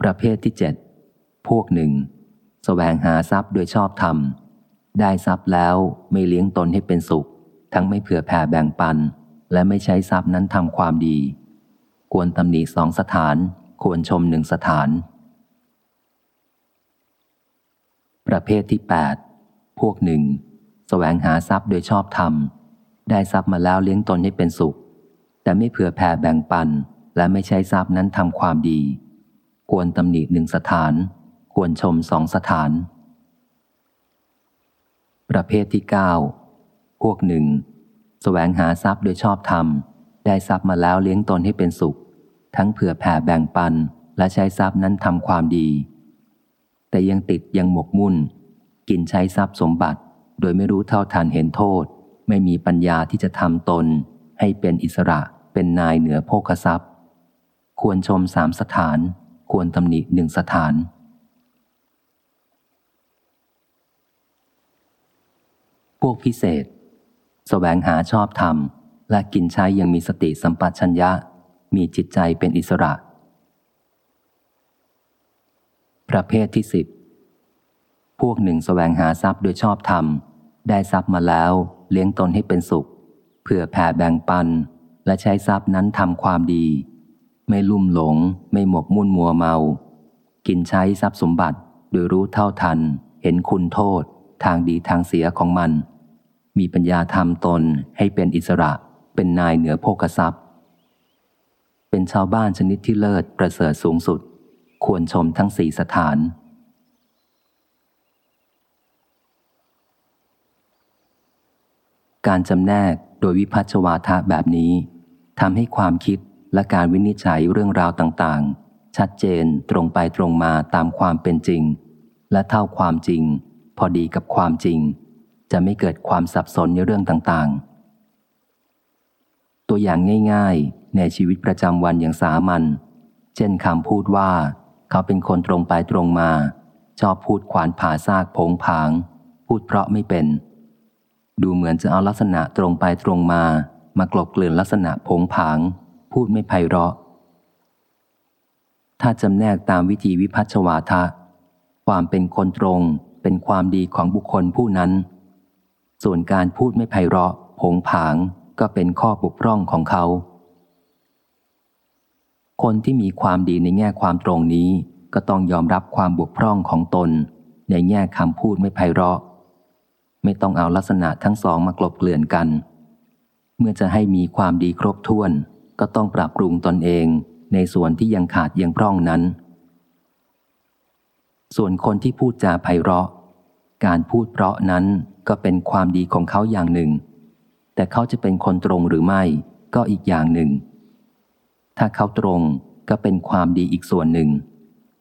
ประเภทที่เจ็ดพวกหนึ่งสแสวงหาทรัพย์โดยชอบธรรม ได้ทรัพย์แล้วไม่เลี้ยงตนให้เป็นสุข ทั้งไม่เผื่อแผ่แบ่งปัน และไม่ใช้ทรัพย์นั้นทำความดี ควรตำหนิสองสถาน ควรชมหนึ่งสถาน ประเภทที่แปดพวกหนึ่งสแสวงหาทรัพย์โดยชอบธรรม ได้ทรัพย์มาแล้วเลี้ยงตนให้เป็นสุข แต่ไม่เผื่อแผ่แบ่งปัน และไม่ใช้ทรัพย์นั้นทำความดี ควรตำหนิหนึ่งสถาน ควรชมสองสถาน ประเภทที่เก้าพวกหนึ่งสแสวงหาทรัพย์โดยชอบธรรม ได้ทรัพย์มาแล้วเลี้ยงตนให้เป็นสุข ทั้งเผื่อแผ่แบ่งปันและใช้ทรัพย์นั้นทำความดี แต่ยังติดยังหมกมุ่น กินใช้ทรัพย์สมบัติ โดยไม่รู้เท่าทันเห็นโทษ ไม่มีปัญญาที่จะทำตน ให้เป็นอิสระเป็นนายเหนือโภคทรัพย์ ควรชมสามสถาน ควรตำหนิหนึ่งสถาน พวกพิเศษสแสวงหาชอบธรรม และกินใช้ยังมีสติสัมปชัญญะ มีจิตใจเป็นอิสระ ประเภทที่สิบพวกหนึ่งสแสวงหาทรัพย์โดยชอบธรรม ได้ทรัพย์มาแล้ว เลี้ยงตนให้เป็นสุข เพื่อแผ่แบ่งปัน และใช้ทรัพย์นั้นทำความดี ไม่ลุ่มหลง ไม่หมกมุ่นมัวเมา กินใช้ทรัพย์สมบัติโดยรู้เท่าทัน เห็นคุณโทษ ทางดีทางเสียของมัน มีปัญญาทำตนให้เป็นอิสระ เป็นนายเหนือโภคทรัพย์ เป็นชาวบ้านชนิดที่เลิศประเสริฐสูงสุด ควรชมทั้งสี่สถาน การจำแนกโดยวิพัชวาทะแบบนี้ทำให้ความคิดและการวินิจฉัยเรื่องราวต่างๆ ชัดเจนตรงไปตรงมาตามความเป็นจริง และเท่าความจริง พอดีกับความจริง จะไม่เกิดความสับสนในเรื่องต่างๆ ตัวอย่างง่าย ๆ ในชีวิตประจำวันอย่างสามัญเช่นคำพูดว่า เขาเป็นคนตรงไปตรงมา ชอบพูดขวานผ่าซากผงผาง พูดเพราะไม่เป็น ดูเหมือนจะเอาลักษณะตรงไปตรงมา มากลบเกลื่อนลักษณะผงผาง พูดไม่ไพเราะ ถ้าจำแนกตามวิธีวิพัชวาทะ ความเป็นคนตรงเป็นความดีของบุคคลผู้นั้น ส่วนการพูดไม่ไพเราะผงผางก็เป็นข้อบกพร่องของเขา คนที่มีความดีในแง่ความตรงนี้ ก็ต้องยอมรับความบกพร่องของตน ในแง่คำพูดไม่ไพเราะ ไม่ต้องเอาลักษณะทั้งสองมากลบเกลื่อนกัน เมื่อจะให้มีความดีครบถ้วน ก็ต้องปรับปรุงตนเอง ในส่วนที่ยังขาดยังพร่องนั้น ส่วนคนที่พูดจาไพเราะ การพูดเพราะนั้นก็เป็นความดีของเขาอย่างหนึ่ง แต่เขาจะเป็นคนตรงหรือไม่ก็อีกอย่างหนึ่ง ถ้าเขาตรงก็เป็นความดีอีกส่วนหนึ่ง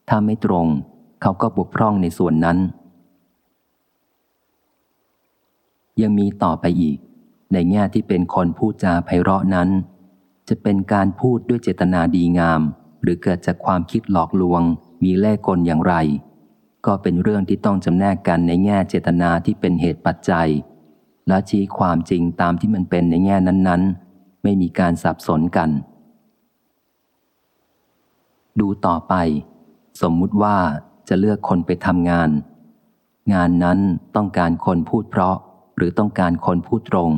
ถ้าไม่ตรงเขาก็บกพร่องในส่วนนั้น ยังมีต่อไปอีก ในแง่ที่เป็นคนพูดจาไพเราะนั้น จะเป็นการพูดด้วยเจตนาดีงาม หรือเกิดจากความคิดหลอกลวง มีเล่กลอย่างไร ก็เป็นเรื่องที่ต้องจำแนกกันในแง่เจตนาที่เป็นเหตุปัจจัย และชี้ความจริงตามที่มันเป็นในแง่นั้นๆ ไม่มีการสับสนกัน ดูต่อไป สมมุติว่าจะเลือกคนไปทำงาน งานนั้นต้องการคนพูดเพราะ หรือต้องการคนพูดตรง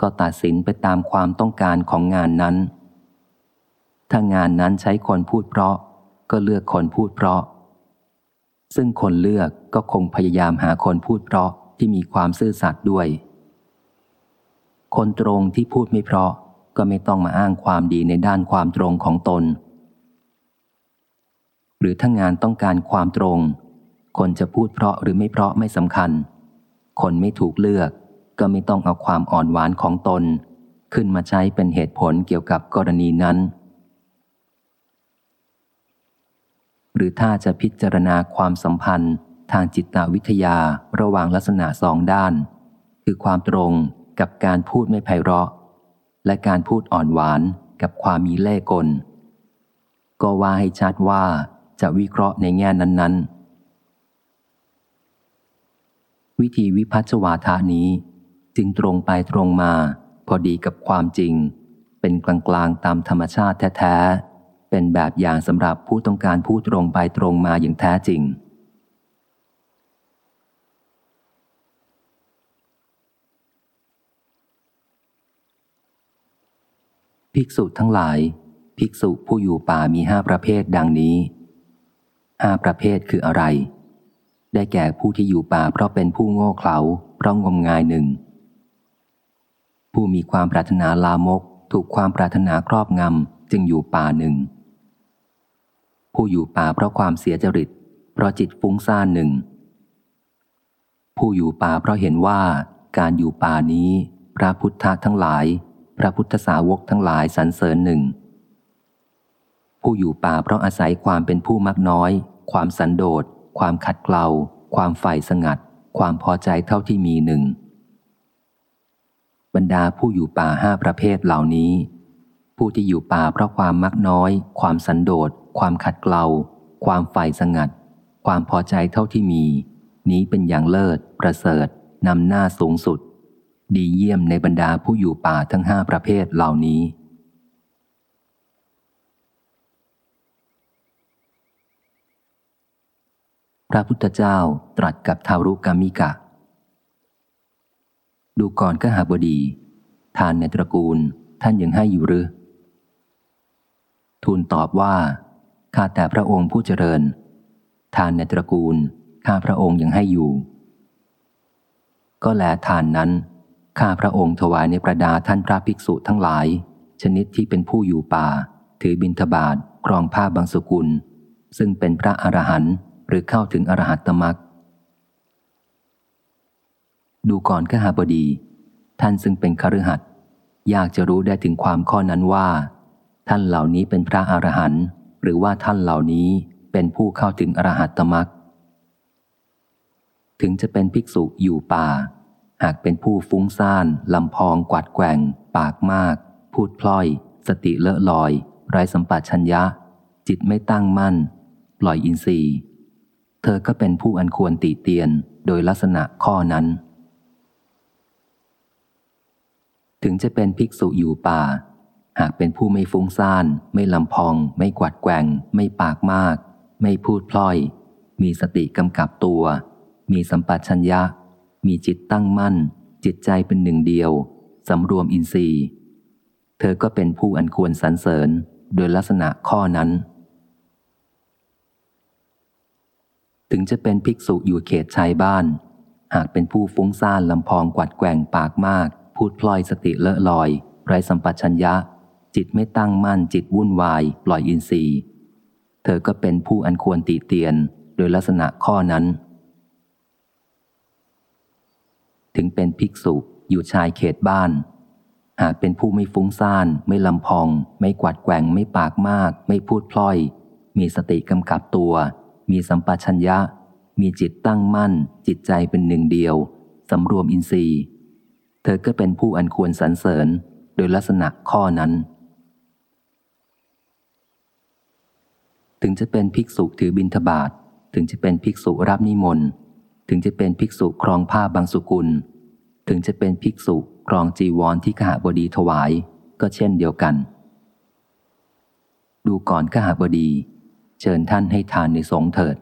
ก็ตัดสินไปตามความต้องการของงานนั้น ถ้างานนั้นใช้คนพูดเพราะ ก็เลือกคนพูดเพราะ ซึ่งคนเลือกก็คงพยายามหาคนพูดเพราะที่มีความซื่อสัตย์ด้วย คนตรงที่พูดไม่เพราะก็ไม่ต้องมาอ้างความดีในด้านความตรงของตน หรือถ้างานต้องการความตรง คนจะพูดเพราะหรือไม่เพราะไม่สำคัญ คนไม่ถูกเลือก ก็ไม่ต้องเอาความอ่อนหวานของตน ขึ้นมาใช้เป็นเหตุผลเกี่ยวกับกรณีนั้น หรือถ้าจะพิจารณาความสัมพันธ์ ทางจิตวิทยาระหว่างลักษณะสองด้าน คือความตรงกับการพูดไม่ไพเราะ และการพูดอ่อนหวานกับความมีเล่ห์กลก็ว่าให้ชัดว่า จะวิเคราะห์ในแง่นั้น ๆ วิธีวิพัชวาทานี้ จึงตรงไปตรงมา พอดีกับความจริง เป็นกลางๆตามธรรมชาติแท้ ๆ เป็นแบบอย่างสำหรับผู้ต้องการพูดตรงไปตรงมาอย่างแท้จริงภิกษุทั้งหลาย ภิกษุผู้อยู่ป่ามีห้าประเภทดังนี้ ห้าประเภทคืออะไร ได้แก่ผู้ที่อยู่ป่าเพราะเป็นผู้โง่เขลาเพราะงมงายหนึ่ง ผู้มีความปรารถนาลามก ถูกความปรารถนาครอบงำจึงอยู่ป่าหนึ่ง ผู้อยู่ป่าเพราะความเสียจริต เพราะจิตฟุ้งซ่านหนึ่ง ผู้อยู่ป่าเพราะเห็นว่าการอยู่ป่านี้ พระพุทธทั้งหลาย พระพุทธสาวกทั้งหลายสรรเสริญหนึ่งผู้อยู่ป่าเพราะอาศัยความเป็นผู้มักน้อย ความสันโดษ ความขัดเกลา ความใฝ่สงัด ความพอใจเท่าที่มีหนึ่ง บรรดาผู้อยู่ป่าห้าประเภทเหล่านี้ ผู้ที่อยู่ป่าเพราะความมักน้อย ความสันโดษ ความขัดเกลา ความใฝ่สงัด ความพอใจเท่าที่มี นี้เป็นอย่างเลิศ ประเสริฐนำหน้าสูงสุด ดีเยี่ยมในบรรดาผู้อยู่ป่าทั้งห้าประเภทเหล่านี้ พระพุทธเจ้าตรัสกับทารุกามิกะ ดูก่อนก็หาบดี ทานในตระกูลท่านยังให้อยู่หรือ ทูลตอบว่าข้าแต่พระองค์ผู้เจริญ ทานในตระกูลข้าพระองค์ยังให้อยู่ ก็แลทานนั้นข้าพระองค์ถวายในประดาท่านพระภิกษุทั้งหลาย ชนิดที่เป็นผู้อยู่ป่า ถือบิณฑบาตครองผ้าบางสกุล ซึ่งเป็นพระอรหันต์ หรือเข้าถึงอรหัตตมรักดูก่อนขหาบดี ท่านซึ่งเป็นคฤหัสถ์อยากจะรู้ได้ถึงความข้อนั้นว่า ท่านเหล่านี้เป็นพระอรหันต์หรือว่าท่านเหล่านี้เป็นผู้เข้าถึงอรหัตตมรักถึงจะเป็นภิกษุอยู่ป่า หากเป็นผู้ฟุ้งซ่านลำพองกวัดแกว่ง ปากมาก พูดพล่อย สติเลอะลอย ไร้สัมปชัญญะ จิตไม่ตั้งมั่น ปล่อยอินทรีย์ เธอก็เป็นผู้อันควรตีเตียนโดยลักษณะข้อนั้น ถึงจะเป็นภิกษุอยู่ป่า หากเป็นผู้ไม่ฟุ้งซ่าน ไม่ลำพอง ไม่กวัดแกว่งไม่ปากมาก ไม่พูดพล่อย มีสติกำกับตัว มีสัมปชัญญะ มีจิตตั้งมั่น จิตใจเป็นหนึ่งเดียวสำรวมอินทรีย์ เธอก็เป็นผู้อันควรสรรเสริญโดยลักษณะข้อนั้น ถึงจะเป็นภิกษุอยู่เขตชายบ้าน หากเป็นผู้ฟุ้งซ่านลำพองกวัดแกว่งปากมาก พูดพลอยสติเลอะลอย ไร้สัมปชัญญะ จิตไม่ตั้งมั่นจิตวุ่นวายปล่อยอินทรีย์ เธอก็เป็นผู้อันควรตีเตียน โดยลักษณะข้อนั้น ถึงเป็นภิกษุอยู่ชายเขตบ้าน หากเป็นผู้ไม่ฟุ้งซ่าน ไม่ลำพอง ไม่กวัดแกว่งไม่ปากมาก ไม่พูดพลอย มีสติกำกับตัว มีสัมปชัญญะ มีจิตตั้งมั่น จิตใจเป็นหนึ่งเดียวสำรวมอินทรีย์ เธอก็เป็นผู้อันควรสรรเสริญ โดยลักษณะข้อนั้น ถึงจะเป็นภิกษุถือบิณฑบาตถึงจะเป็นภิกษุรับนิมนต์ ถึงจะเป็นภิกษุครองผ้าบางสุกุล ถึงจะเป็นภิกษุครองจีวรที่ขหบดีถวาย ก็เช่นเดียวกัน ดูก่อนขหบดี เชิญท่านให้ทานในสงเถิด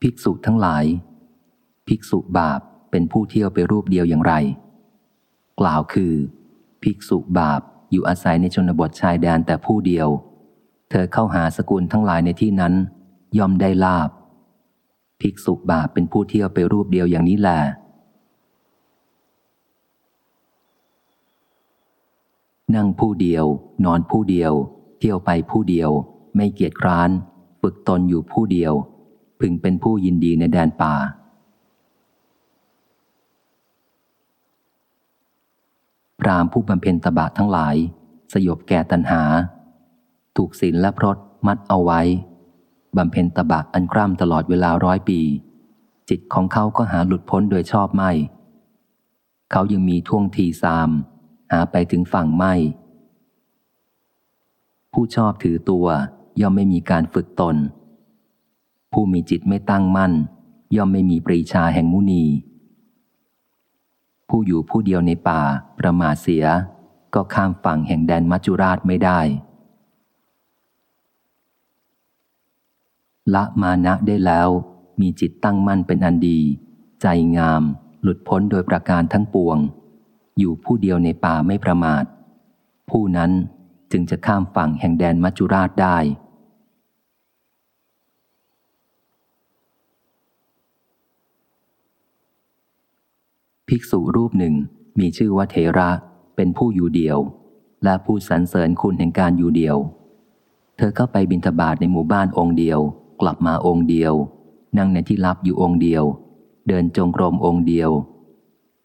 ภิกษุทั้งหลาย ภิกษุบาปเป็นผู้เที่ยวไปรูปเดียวอย่างไร กล่าวคือ ภิกษุบาปอยู่อาศัยในชนบทชายแดนแต่ผู้เดียว เธอเข้าหาสกุลทั้งหลายในที่นั้น ย่อมได้ลาบ ภิกษุบาปเป็นผู้เที่ยวไปรูปเดียวอย่างนี้แหละ นั่งผู้เดียว นอนผู้เดียว เที่ยวไปผู้เดียว ไม่เกียจคร้าน ฝึกตนอยู่ผู้เดียว พึงเป็นผู้ยินดีในแดนป่า พรามผู้บำเพ็ญตบะทั้งหลาย สยบแก่ตัณหา ถูกศีลและพรตมัดเอาไว้บำเพ็ญตบะอันกร่ำตลอดเวลาร้อยปี จิตของเขาก็หาหลุดพ้นโดยชอบไม่ เขายังมีท่วงทีสามาไปถึงฝั่งไม่ ผู้ชอบถือตัวย่อมไม่มีการฝึกตน ผู้มีจิตไม่ตั้งมั่น ย่อมไม่มีปรีชาแห่งมุนี ผู้อยู่ผู้เดียวในป่าประมาเสีย ก็ข้ามฝั่งแห่งแดนมัจจุราชไม่ได้ ละมานะได้แล้วมีจิตตั้งมั่นเป็นอันดี ใจงาม หลุดพ้นโดยประการทั้งปวง อยู่ผู้เดียวในป่าไม่ประมาท ผู้นั้นจึงจะข้ามฝั่งแห่งแดนมัจจุราชได้ ภิกษุรูปหนึ่งมีชื่อว่าเทระเป็นผู้อยู่เดียว และผู้สรรเสริญคุณแห่งการอยู่เดียว เธอเข้าไปบิณฑบาตในหมู่บ้านองค์เดียว กลับมาองค์เดียว นั่งในที่ลับอยู่องค์เดียว เดินจงกรมองค์เดียว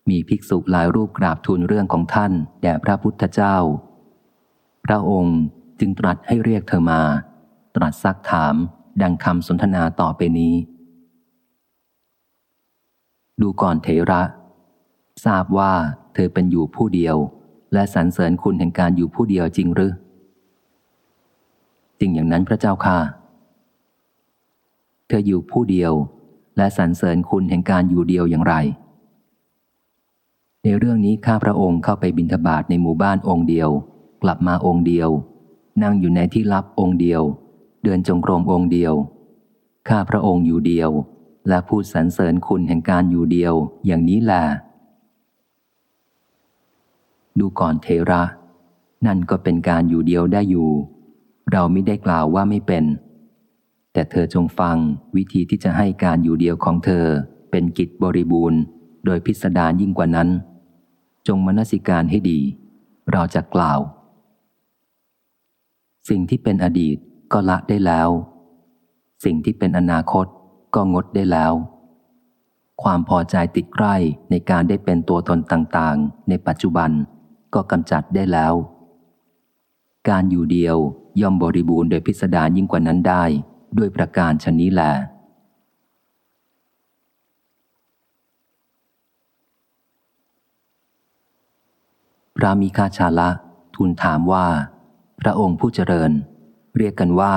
มีภิกษุหลายรูปกราบทูลเรื่องของท่านแด่พระพุทธเจ้า พระองค์จึงตรัสให้เรียกเธอมา ตรัสซักถามดังคำสนทนาต่อไปนี้ ดูก่อนเถระ ทราบว่าเธอเป็นอยู่ผู้เดียว และสรรเสริญคุณแห่งการอยู่ผู้เดียวจริงหรือจริงอย่างนั้นพระเจ้าค่ะ เธออยู่ผู้เดียว และสรรเสริญคุณแห่งการอยู่เดียวอย่างไร เรื่องนี้ข้าพระองค์เข้าไปบิณฑบาตในหมู่บ้านองค์เดียว กลับมาองค์เดียว นั่งอยู่ในที่ลับองค์เดียว เดินจงกรมองค์เดียว ข้าพระองค์อยู่เดียว และพูดสรรเสริญคุณแห่งการอยู่เดียวอย่างนี้แหละดูก่อนเทระ นั่นก็เป็นการอยู่เดียวได้อยู่ เราไม่ได้กล่าวว่าไม่เป็น แต่เธอจงฟังวิธีที่จะให้การอยู่เดียวของเธอเป็นกิจบริบูรณ์ โดยพิสดารยิ่งกว่านั้น จงมนสิการให้ดี เราจะกล่าว สิ่งที่เป็นอดีตก็ละได้แล้ว สิ่งที่เป็นอนาคตก็งดได้แล้ว ความพอใจติดใกล้ในการได้เป็นตัวตนต่างๆ ในปัจจุบันก็กำจัดได้แล้ว การอยู่เดียวย่อมบริบูรณ์โดยพิสดารยิ่งกว่านั้นได้ ด้วยประการชนนี้แหละพ ระมิคาชาละ ทูลถามว่า พระองค์ผู้เจริญ เรียกกันว่า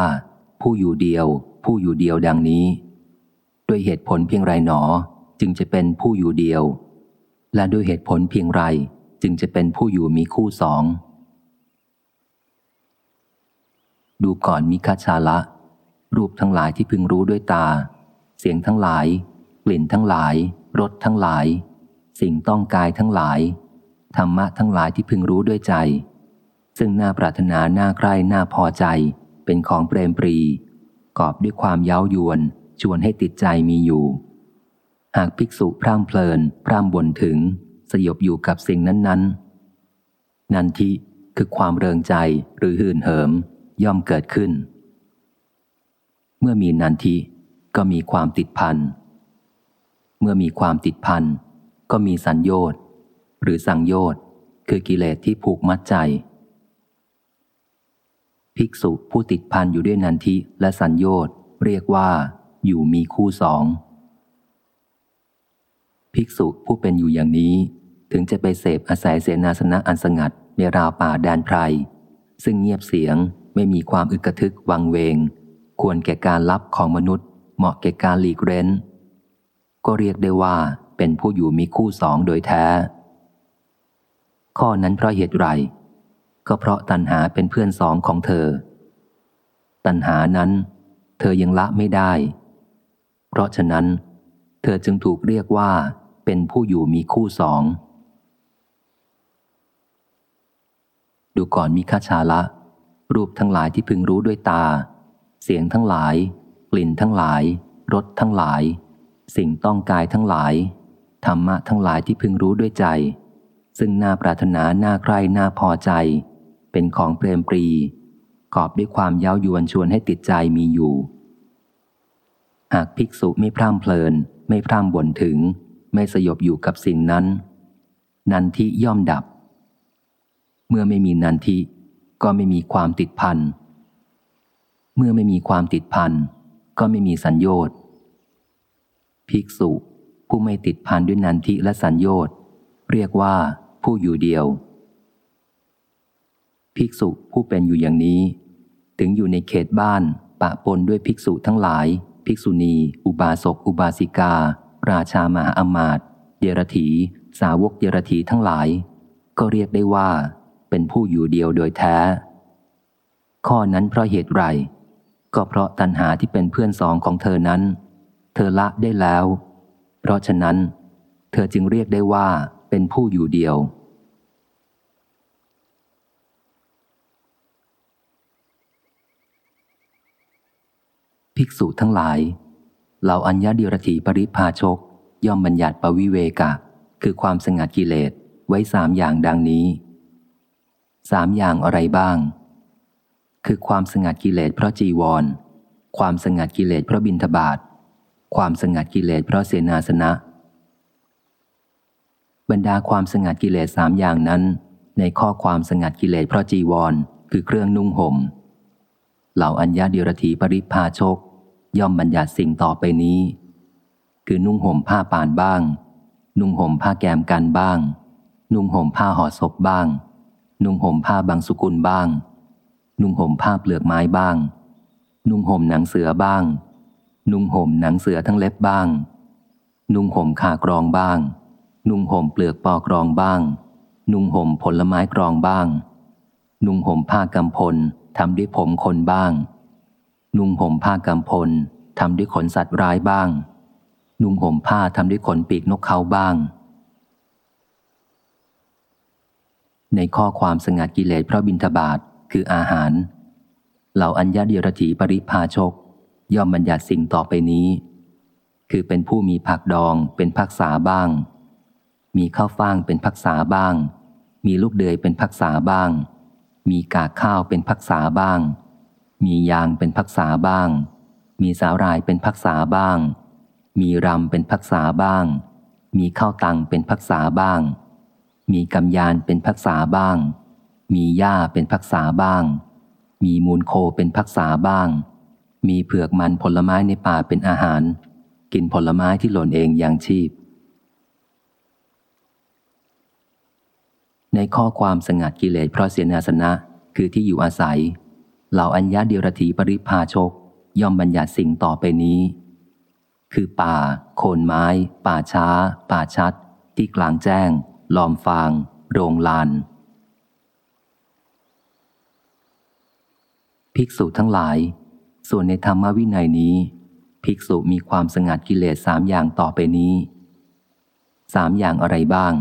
ผู้อยู่เดียว ผู้อยู่เดียวดังนี้ ด้วยเหตุผลเพียงไรหนอจึงจะเป็นผู้อยู่เดียว และด้วยเหตุผลเพียงไรจึงจะเป็นผู้อยู่มีคู่สอง ดูก่อนมิคาชาละ รูปทั้งหลายที่พึงรู้ด้วยตา เสียงทั้งหลาย กลิ่นทั้งหลาย รสทั้งหลาย สิ่งต้องกายทั้งหลาย ธรรมะทั้งหลายที่พึงรู้ด้วยใจ ซึ่งน่าปรารถนาน่าใคร่น่าพอใจ เป็นของเปรมปรี กอบด้วยความเย้ายวน ชวนให้ติดใจมีอยู่ หากภิกษุพร่ำเพลิน พร่ำบ่นถึง สยบอยู่กับสิ่งนั้น ๆ นันทิคือความเริงใจหรือหื่นเหิม ย่อมเกิดขึ้น เมื่อมีนันทิก็มีความติดพัน เมื่อมีความติดพันก็มีสัญญต์ หรือสังโยชน์คือกิเลสที่ผูกมัดใจ ภิกษุผู้ติดพันอยู่ด้วยนันทิและสัญญต์เรียกว่า อยู่มีคู่สอง ภิกษุผู้เป็นอยู่อย่างนี้ ถึงจะไปเสพอาศัยเสนาสนะอันสงัดในราวป่าแดนไพร ซึ่งเงียบเสียงไม่มีความอึกระทึกวังเวง ควรแก่การลับของมนุษย์ เหมาะแก่การหลีกเร้น ก็เรียกได้ว่าเป็นผู้อยู่มีคู่สองโดยแท้ ข้อนั้นเพราะเหตุไร ก็เพราะตัณหาเป็นเพื่อนสองของเธอ ตัณหานั้น เธอยังละไม่ได้ เพราะฉะนั้น เธอจึงถูกเรียกว่าเป็นผู้อยู่มีคู่สอง ดูก่อนมีคาชาละ รูปทั้งหลายที่พึงรู้ด้วยตา เสียงทั้งหลาย กลิ่นทั้งหลายรสทั้งหลาย สิ่งต้องกายทั้งหลายธรรมะทั้งหลายที่พึงรู้ด้วยใจ ซึ่งน่าปรารถนาน่าใคร่น่าพอใจ เป็นของเปรมปรี กอบด้วยความเย้ายวนชวนให้ติดใจมีอยู่ หากภิกษุไม่พร่ำเพลิน ไม่พร่ำบ่นถึง ไม่สยบอยู่กับสิ่งนั้น นันทิย่อมดับ เมื่อไม่มีนันทิก็ไม่มีความติดพันเมื่อไม่มีความติดพันก็ไม่มีสัญญอดภิกษุผู้ไม่ติดพันด้วยนันทิและสัญญอดเรียกว่า ผู้อยู่เดียว ภิกษุผู้เป็นอยู่อย่างนี้ ถึงอยู่ในเขตบ้าน ปะปนด้วยภิกษุทั้งหลาย ภิกษุณี อุบาสก อุบาสิกา ราชามหาอมาตย์เดรถี สาวกเดรถีทั้งหลาย ก็เรียกได้ว่า เป็นผู้อยู่เดียวโดยแท้ ข้อนั้นเพราะเหตุไร ก็เพราะตัณหาที่เป็นเพื่อนสองของเธอนั้น เธอละได้แล้ว เพราะฉะนั้น เธอจึงเรียกได้ว่า เป็นผู้อยู่เดียว ภิกษุทั้งหลายเหล่าอัญญาดิรถีปริพาชก ย่อมบัญญัติปวิเวกะ คือความสงัดกิเลสไว้สามอย่างดังนี้สามอย่างอะไรบ้าง คือความสงัดกิเลสเพราะจีวร ความสงัดกิเลสเพราะบินทบาท ความสงัดกิเลสเพราะเสนาสนะ บรรดาความสงัดกิเลสสามอย่างนั้น ในข้อความสงัดกิเลสเพราะจีวร คือเครื่องนุ่งหม่มเหล่าอัญญาเดียรถีปริพาชก ย่อมบัญญัติสิ่งต่อไปนี้ คือนุ่งห่มผ้าป่านบ้าง นุ่งห่มผ้าแกมกันบ้าง นุ่งห่มผ้าห่อศพบ้าง นุ่งห่มผ้าบางสุกุลบ้าง นุ่งห่มผ้าเปลือกไม้บ้าง นุ่งห่มหนังเสือบ้าง นุ่งห่มหนังเสือทั้งเล็บบ้าง นุ่งห่มคากรองบ้าง นุ่งห่มเปลือกปอกรองบ้าง นุ่งห่มผลไม้กรองบ้าง นุ่งห่มผ้ากำพลทำด้วยผมคนบ้าง นุ่งห่มผ้ากำพลทำด้วยขนสัตว์ร้ายบ้าง นุ่งห่มผ้าทำด้วยขนปีกนกเขาบ้าง ในข้อความสงัดกิเลสพระบินทบาทคืออาหาร เหล่าอัญญาเดียรถีปริพาชก ย่อมบัญญัติสิ่งต่อไปนี้ คือเป็นผู้มีผักดองเป็นพักษาบ้าง มีข้าวฟ่างเป็นพักษาบ้าง มีลูกเดือยเป็นพักษาบ้าง มีกากข้าวเป็นพักษาบ้าง มียางเป็นพักษาบ้าง มีสาหร่ายเป็นพักษาบ้าง มีรำเป็นพักษาบ้าง มีข้าวตังเป็นพักษาบ้าง มีกำยานเป็นพักษาบ้าง มีหญ้าเป็นพักษาบ้าง มีมูลโคเป็นพักษาบ้าง มีเผือกมันผลไม้ในป่าเป็นอาหาร กินผลไม้ที่หล่นเองอย่างชีพ ในข้อความสงัดกิเลสเพราะเสียนาสนะ คือที่อยู่อาศัย เหล่าอัญญาเดียรถีปริพาชก ย่อมบัญญัติสิ่งต่อไปนี้ คือป่า โคนไม้ ป่าช้า ป่าชัด ที่กลางแจ้ง ลอมฟาง โรงลาน ภิกษุทั้งหลาย ส่วนในธรรมวินัยนี้ ภิกษุมีความสงัดกิเลสสามอย่างต่อไปนี้สามอย่างอะไรบ้าง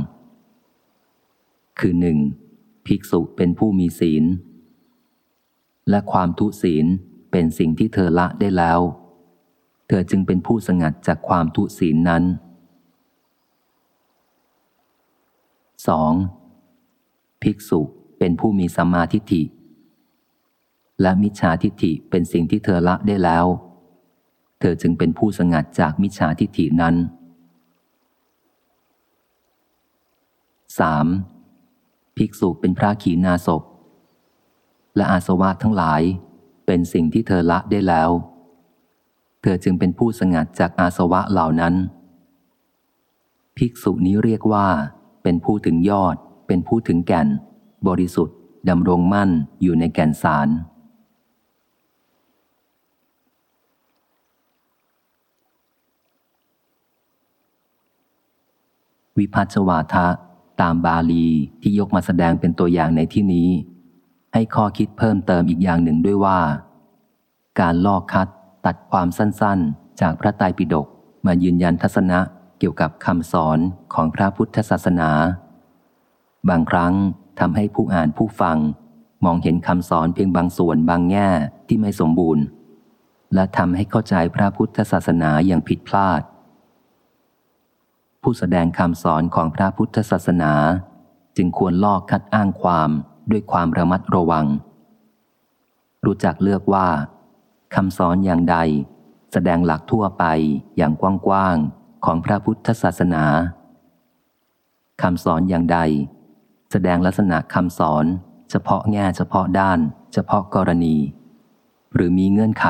คือหนึ่งภิกษุเป็นผู้มีศีล และความทุศีลเป็นสิ่งที่เธอละได้แล้ว เธอจึงเป็นผู้สงัดจากความทุศีลนั้น 2. ภิกษุเป็นผู้มีสัมมาทิฏฐิ และมิจฉาทิฏฐิเป็นสิ่งที่เธอละได้แล้ว เธอจึงเป็นผู้สงัดจากมิจฉาทิฏฐินั้น 3. ภิกษุเป็นพระขีณาศพและอาสวะทั้งหลายเป็นสิ่งที่เธอละได้แล้ว เธอจึงเป็นผู้สงัดจากอาสวะเหล่านั้น ภิกษุนี้เรียกว่า เป็นผู้ถึงยอด เป็นผู้ถึงแก่น บริสุทธิ์ดำรงมั่นอยู่ในแก่นสารวิพัชวาทะ ตามบาลีที่ยกมาแสดงเป็นตัวอย่างในที่นี้ ให้ข้อคิดเพิ่มเติมอีกอย่างหนึ่งด้วยว่า การลอกคัดตัดความสั้นๆ จากพระไตรปิฎกมายืนยันทัศนะเกี่ยวกับคำสอนของพระพุทธศาสนา บางครั้งทำให้ผู้อ่านผู้ฟัง มองเห็นคำสอนเพียงบางส่วนบางแง่ที่ไม่สมบูรณ์ และทำให้เข้าใจพระพุทธศาสนาอย่างผิดพลาด ผู้แสดงคำสอนของพระพุทธศาสนา จึงควรลอกคัดอ้างความด้วยความระมัดระวัง รู้จักเลือกว่าคำสอนอย่างใด แสดงหลักทั่วไปอย่างกว้างๆของพระพุทธศาสนาคำสอนอย่างใด แสดงลักษณะคำสอนเฉพาะแง่เฉพาะด้าน เฉพาะกรณี หรือมีเงื่อนไข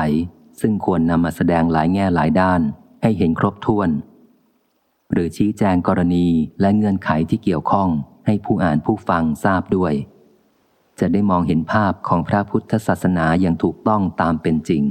ซึ่งควรนำมาแสดงหลายแง่หลายด้านให้เห็นครบถ้วน หรือชี้แจงกรณีและเงื่อนไขที่เกี่ยวข้องให้ผู้อ่านผู้ฟังทราบด้วย จะได้มองเห็นภาพของพระพุทธศาสนาอย่างถูกต้องตามเป็นจริง